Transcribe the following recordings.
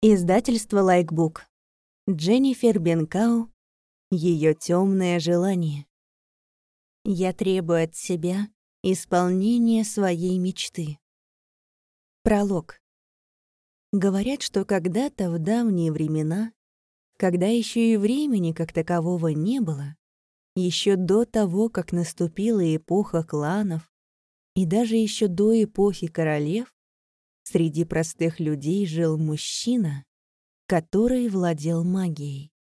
Издательство Лайкбук. Дженнифер Бенкау. Ее темное желание. Я требую от себя исполнения своей мечты. Пролог. Говорят, что когда-то в давние времена, когда еще и времени как такового не было, еще до того, как наступила эпоха кланов, и даже еще до эпохи королев, Среди простых людей жил мужчина, который владел магией.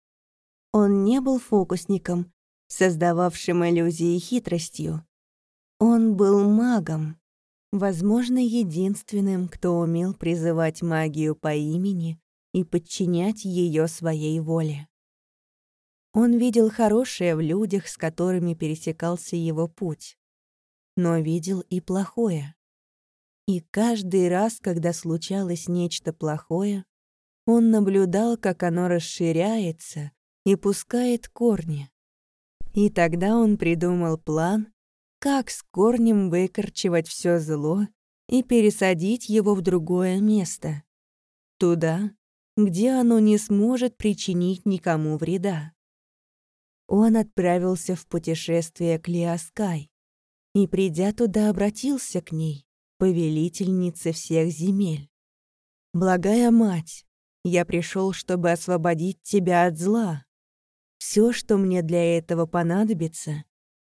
Он не был фокусником, создававшим иллюзии хитростью. Он был магом, возможно, единственным, кто умел призывать магию по имени и подчинять ее своей воле. Он видел хорошее в людях, с которыми пересекался его путь, но видел и плохое. И каждый раз, когда случалось нечто плохое, он наблюдал, как оно расширяется и пускает корни. И тогда он придумал план, как с корнем выкорчевать все зло и пересадить его в другое место. Туда, где оно не сможет причинить никому вреда. Он отправился в путешествие к Лиаскай и, придя туда, обратился к ней повелительнице всех земель. Благая мать, я пришел, чтобы освободить тебя от зла. Все, что мне для этого понадобится,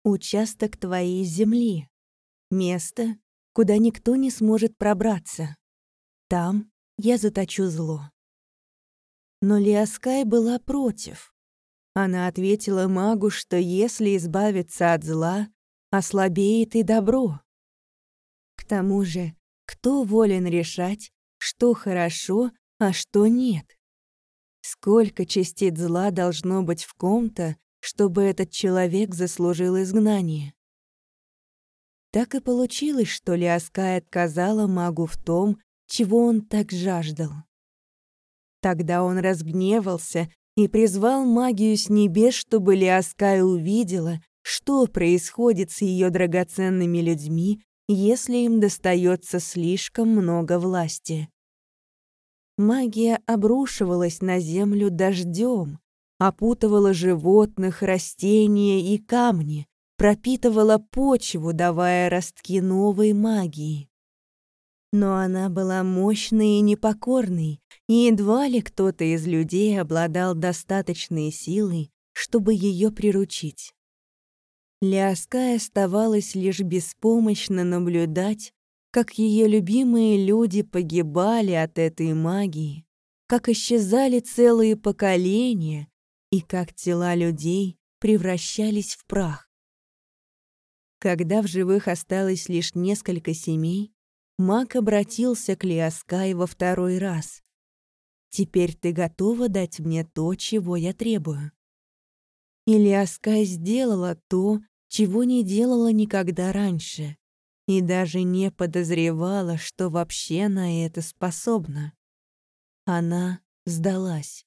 участок твоей земли, место, куда никто не сможет пробраться. Там я заточу зло. Но Лиаскай была против. Она ответила магу, что если избавиться от зла, ослабеет и добро. К тому же, кто волен решать, что хорошо, а что нет? Сколько частиц зла должно быть в ком-то, чтобы этот человек заслужил изгнание? Так и получилось, что Лиаскай отказала магу в том, чего он так жаждал. Тогда он разгневался и призвал магию с небес, чтобы Лиаскай увидела, что происходит с ее драгоценными людьми если им достается слишком много власти. Магия обрушивалась на землю дождем, опутывала животных, растения и камни, пропитывала почву, давая ростки новой магии. Но она была мощной и непокорной, и едва ли кто-то из людей обладал достаточной силой, чтобы ее приручить. Ляскай оставалось лишь беспомощно наблюдать, как ее любимые люди погибали от этой магии, как исчезали целые поколения и как тела людей превращались в прах. Когда в живых осталось лишь несколько семей, маг обратился к Лиаскай во второй раз. «Теперь ты готова дать мне то, чего я требую?» И Лиаскай сделала то, чего не делала никогда раньше и даже не подозревала, что вообще на это способна. Она сдалась.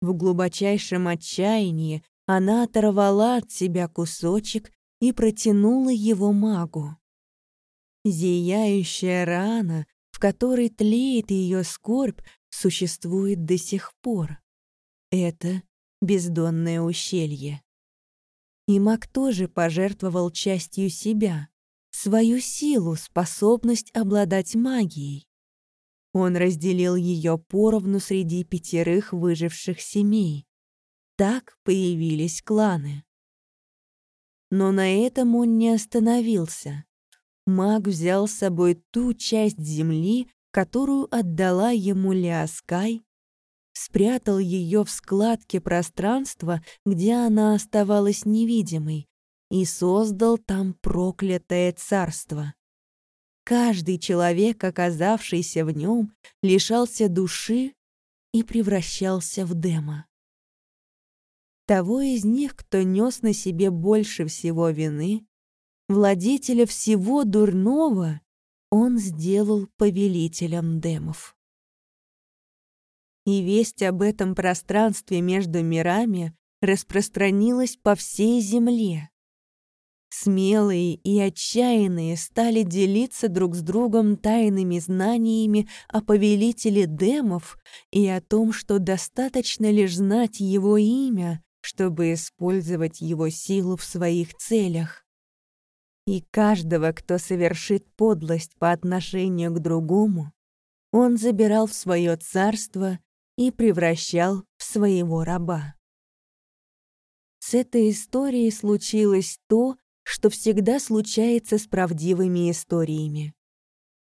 В глубочайшем отчаянии она оторвала от себя кусочек и протянула его магу. Зияющая рана, в которой тлеет ее скорбь, существует до сих пор. Это бездонное ущелье. И маг тоже пожертвовал частью себя, свою силу, способность обладать магией. Он разделил ее поровну среди пятерых выживших семей. Так появились кланы. Но на этом он не остановился. Маг взял с собой ту часть земли, которую отдала ему Лиаскай, спрятал ее в складке пространства, где она оставалась невидимой, и создал там проклятое царство. Каждый человек, оказавшийся в нем, лишался души и превращался в дема. Того из них, кто нес на себе больше всего вины, владетеля всего дурного, он сделал повелителем демов и весть об этом пространстве между мирами распространилась по всей земле. Смелые и отчаянные стали делиться друг с другом тайными знаниями о повелителе демов и о том, что достаточно лишь знать его имя, чтобы использовать его силу в своих целях. И каждого, кто совершит подлость по отношению к другому, он забирал в свое царство и превращал в своего раба. С этой историей случилось то, что всегда случается с правдивыми историями.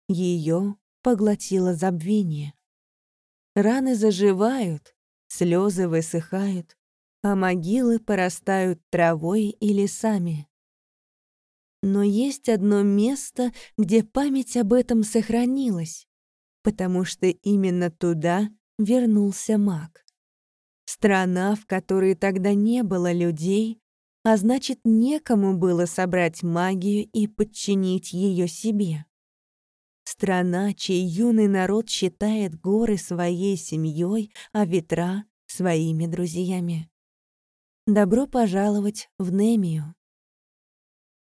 Ее поглотило забвение. Раны заживают, слезы высыхают, а могилы порастают травой и лесами. Но есть одно место, где память об этом сохранилась, потому что именно туда вернулся маг. Страна, в которой тогда не было людей, а значит, некому было собрать магию и подчинить ее себе. Страна, чей юный народ считает горы своей семьей, а ветра — своими друзьями. Добро пожаловать в Немию.